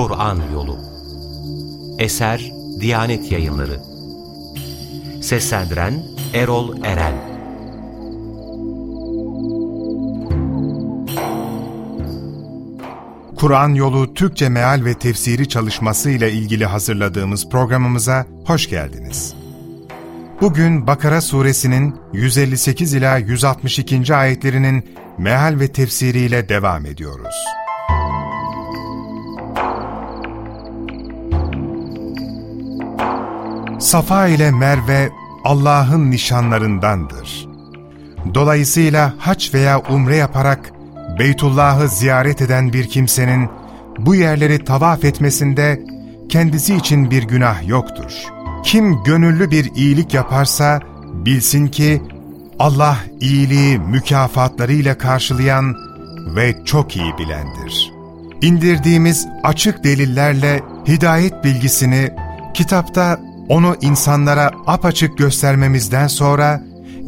Kur'an Yolu Eser Diyanet Yayınları Seslendiren Erol Eren Kur'an Yolu Türkçe Meal ve Tefsiri çalışması ile ilgili hazırladığımız programımıza hoş geldiniz. Bugün Bakara suresinin 158 ila 162. ayetlerinin meal ve tefsiriyle devam ediyoruz. Safa ile Merve Allah'ın nişanlarındandır. Dolayısıyla haç veya umre yaparak Beytullah'ı ziyaret eden bir kimsenin bu yerleri tavaf etmesinde kendisi için bir günah yoktur. Kim gönüllü bir iyilik yaparsa bilsin ki Allah iyiliği mükafatlarıyla karşılayan ve çok iyi bilendir. İndirdiğimiz açık delillerle hidayet bilgisini kitapta onu insanlara apaçık göstermemizden sonra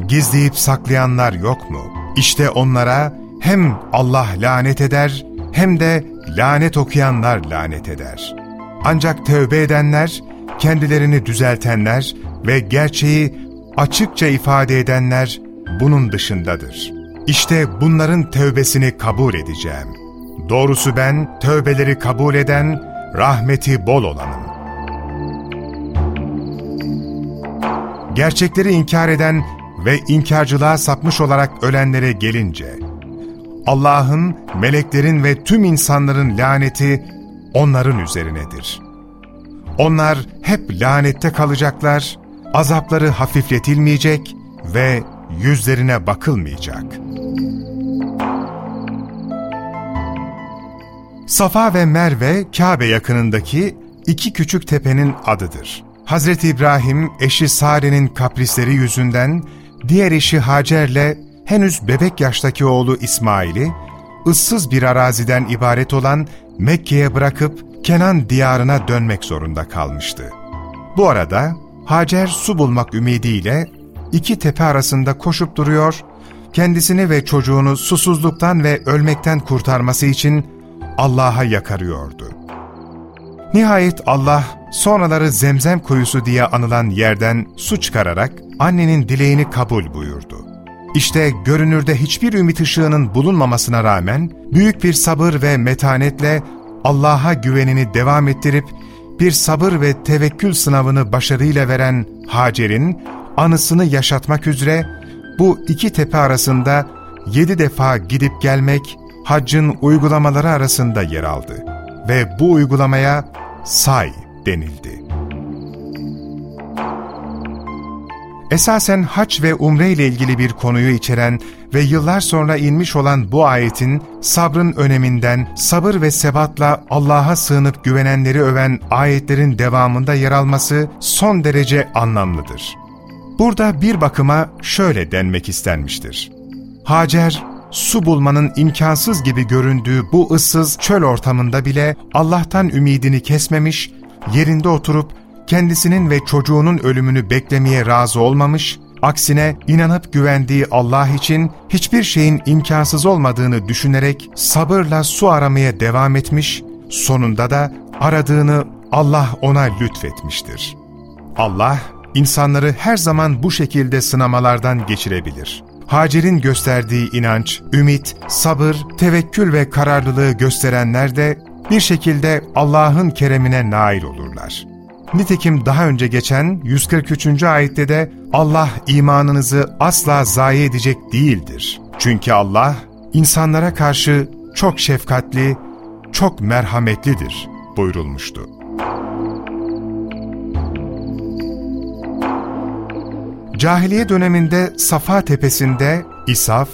gizleyip saklayanlar yok mu? İşte onlara hem Allah lanet eder hem de lanet okuyanlar lanet eder. Ancak tövbe edenler, kendilerini düzeltenler ve gerçeği açıkça ifade edenler bunun dışındadır. İşte bunların tövbesini kabul edeceğim. Doğrusu ben tövbeleri kabul eden, rahmeti bol olanım. Gerçekleri inkar eden ve inkarcılığa sapmış olarak ölenlere gelince, Allah'ın, meleklerin ve tüm insanların laneti onların üzerinedir. Onlar hep lanette kalacaklar, azapları hafifletilmeyecek ve yüzlerine bakılmayacak. Safa ve Merve, Kabe yakınındaki iki küçük tepenin adıdır. Hazreti İbrahim, eşi Sare'nin kaprisleri yüzünden, diğer eşi Hacer'le henüz bebek yaştaki oğlu İsmail'i, ıssız bir araziden ibaret olan Mekke'ye bırakıp Kenan diyarına dönmek zorunda kalmıştı. Bu arada Hacer su bulmak ümidiyle iki tepe arasında koşup duruyor, kendisini ve çocuğunu susuzluktan ve ölmekten kurtarması için Allah'a yakarıyordu. Nihayet Allah sonraları zemzem kuyusu diye anılan yerden su çıkararak annenin dileğini kabul buyurdu. İşte görünürde hiçbir ümit ışığının bulunmamasına rağmen büyük bir sabır ve metanetle Allah'a güvenini devam ettirip bir sabır ve tevekkül sınavını başarıyla veren Hacer'in anısını yaşatmak üzere bu iki tepe arasında yedi defa gidip gelmek haccın uygulamaları arasında yer aldı ve bu uygulamaya say denildi. Esasen hac ve umre ile ilgili bir konuyu içeren ve yıllar sonra inmiş olan bu ayetin sabrın öneminden, sabır ve sebatla Allah'a sığınıp güvenenleri öven ayetlerin devamında yer alması son derece anlamlıdır. Burada bir bakıma şöyle denmek istenmiştir. Hacer, su bulmanın imkansız gibi göründüğü bu ıssız çöl ortamında bile Allah'tan ümidini kesmemiş, yerinde oturup kendisinin ve çocuğunun ölümünü beklemeye razı olmamış, aksine inanıp güvendiği Allah için hiçbir şeyin imkansız olmadığını düşünerek sabırla su aramaya devam etmiş, sonunda da aradığını Allah ona lütfetmiştir. Allah, insanları her zaman bu şekilde sınamalardan geçirebilir. Hacer'in gösterdiği inanç, ümit, sabır, tevekkül ve kararlılığı gösterenler de bir şekilde Allah'ın keremine nail olurlar. Nitekim daha önce geçen 143. ayette de Allah imanınızı asla zayi edecek değildir. Çünkü Allah insanlara karşı çok şefkatli, çok merhametlidir buyurulmuştu. Cahiliye döneminde Safa tepesinde İsaf,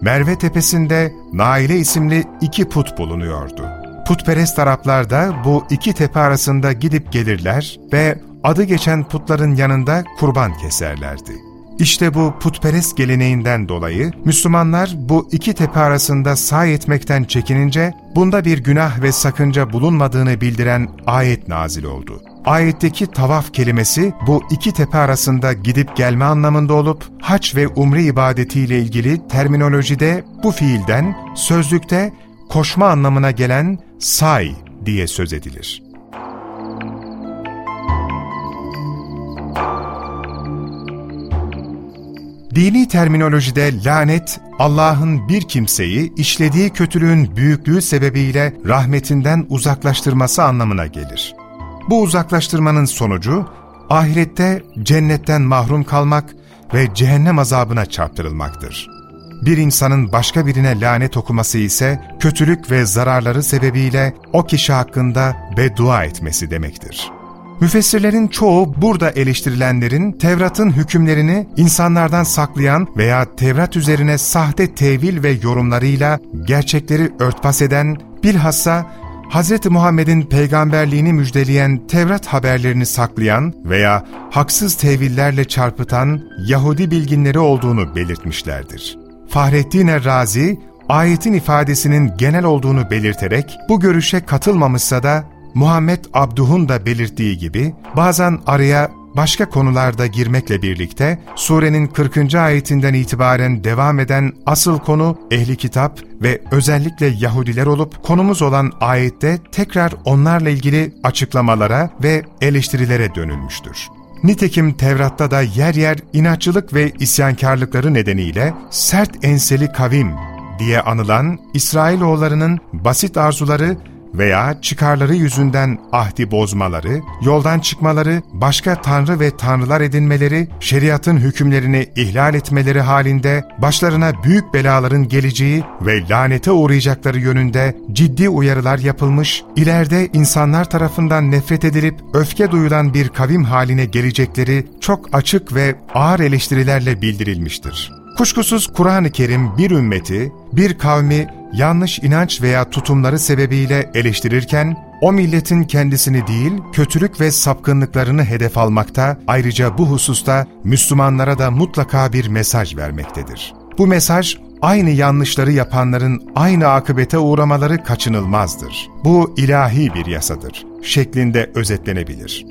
Merve tepesinde Naile isimli iki put bulunuyordu. Putperest Araplar da bu iki tepe arasında gidip gelirler ve adı geçen putların yanında kurban keserlerdi. İşte bu putperest geleneğinden dolayı Müslümanlar bu iki tepe arasında sahi etmekten çekinince bunda bir günah ve sakınca bulunmadığını bildiren ayet nazil oldu. Ayetteki tavaf kelimesi bu iki tepe arasında gidip gelme anlamında olup haç ve umre ibadetiyle ilgili terminolojide bu fiilden sözlükte koşma anlamına gelen say diye söz edilir. Dini terminolojide lanet, Allah'ın bir kimseyi işlediği kötülüğün büyüklüğü sebebiyle rahmetinden uzaklaştırması anlamına gelir. Bu uzaklaştırmanın sonucu, ahirette cennetten mahrum kalmak ve cehennem azabına çarptırılmaktır. Bir insanın başka birine lanet okuması ise kötülük ve zararları sebebiyle o kişi hakkında beddua etmesi demektir. Müfessirlerin çoğu burada eleştirilenlerin Tevrat'ın hükümlerini insanlardan saklayan veya Tevrat üzerine sahte tevil ve yorumlarıyla gerçekleri örtbas eden, bilhassa Hz. Muhammed'in peygamberliğini müjdeleyen Tevrat haberlerini saklayan veya haksız tevillerle çarpıtan Yahudi bilginleri olduğunu belirtmişlerdir. Fahrettin Errazi, ayetin ifadesinin genel olduğunu belirterek bu görüşe katılmamışsa da Muhammed Abduh'un da belirttiği gibi bazen araya başka konularda girmekle birlikte surenin 40. ayetinden itibaren devam eden asıl konu ehli kitap ve özellikle Yahudiler olup konumuz olan ayette tekrar onlarla ilgili açıklamalara ve eleştirilere dönülmüştür. Nitekim Tevrat'ta da yer yer inatçılık ve isyankarlıkları nedeniyle sert enseli kavim diye anılan İsrailoğullarının basit arzuları veya çıkarları yüzünden ahdi bozmaları, yoldan çıkmaları, başka tanrı ve tanrılar edinmeleri, şeriatın hükümlerini ihlal etmeleri halinde başlarına büyük belaların geleceği ve lanete uğrayacakları yönünde ciddi uyarılar yapılmış, ileride insanlar tarafından nefret edilip öfke duyulan bir kavim haline gelecekleri çok açık ve ağır eleştirilerle bildirilmiştir. Kuşkusuz Kur'an-ı Kerim bir ümmeti, bir kavmi yanlış inanç veya tutumları sebebiyle eleştirirken, o milletin kendisini değil, kötülük ve sapkınlıklarını hedef almakta, ayrıca bu hususta Müslümanlara da mutlaka bir mesaj vermektedir. Bu mesaj, aynı yanlışları yapanların aynı akıbete uğramaları kaçınılmazdır. Bu ilahi bir yasadır şeklinde özetlenebilir.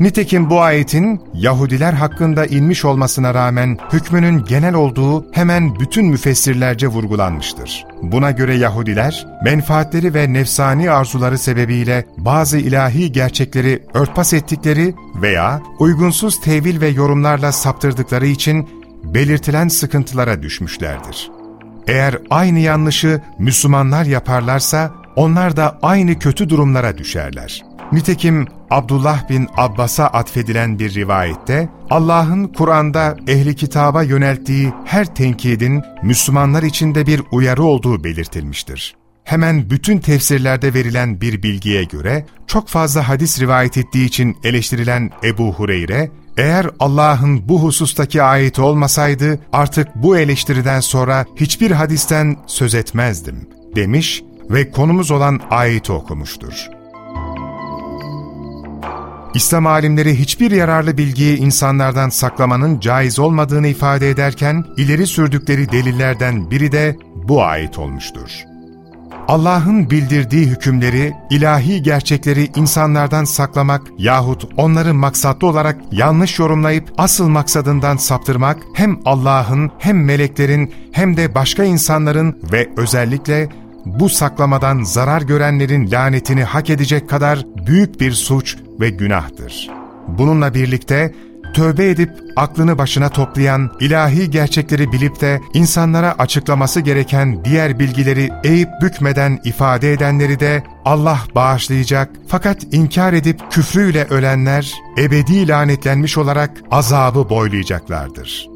Nitekim bu ayetin Yahudiler hakkında inmiş olmasına rağmen hükmünün genel olduğu hemen bütün müfessirlerce vurgulanmıştır. Buna göre Yahudiler, menfaatleri ve nefsani arzuları sebebiyle bazı ilahi gerçekleri örtbas ettikleri veya uygunsuz tevil ve yorumlarla saptırdıkları için belirtilen sıkıntılara düşmüşlerdir. Eğer aynı yanlışı Müslümanlar yaparlarsa onlar da aynı kötü durumlara düşerler. Nitekim Abdullah bin Abbas'a atfedilen bir rivayette, Allah'ın Kur'an'da ehli kitaba yönelttiği her tenkidin Müslümanlar için de bir uyarı olduğu belirtilmiştir. Hemen bütün tefsirlerde verilen bir bilgiye göre, çok fazla hadis rivayet ettiği için eleştirilen Ebu Hureyre, eğer Allah'ın bu husustaki ayeti olmasaydı artık bu eleştiriden sonra hiçbir hadisten söz etmezdim demiş ve konumuz olan ayeti okumuştur. İslam alimleri hiçbir yararlı bilgiyi insanlardan saklamanın caiz olmadığını ifade ederken, ileri sürdükleri delillerden biri de bu ayet olmuştur. Allah'ın bildirdiği hükümleri, ilahi gerçekleri insanlardan saklamak yahut onları maksatlı olarak yanlış yorumlayıp asıl maksadından saptırmak hem Allah'ın hem meleklerin hem de başka insanların ve özellikle bu saklamadan zarar görenlerin lanetini hak edecek kadar büyük bir suç ve günahtır. Bununla birlikte tövbe edip aklını başına toplayan, ilahi gerçekleri bilip de insanlara açıklaması gereken diğer bilgileri eğip bükmeden ifade edenleri de Allah bağışlayacak fakat inkar edip küfrüyle ölenler ebedi lanetlenmiş olarak azabı boylayacaklardır.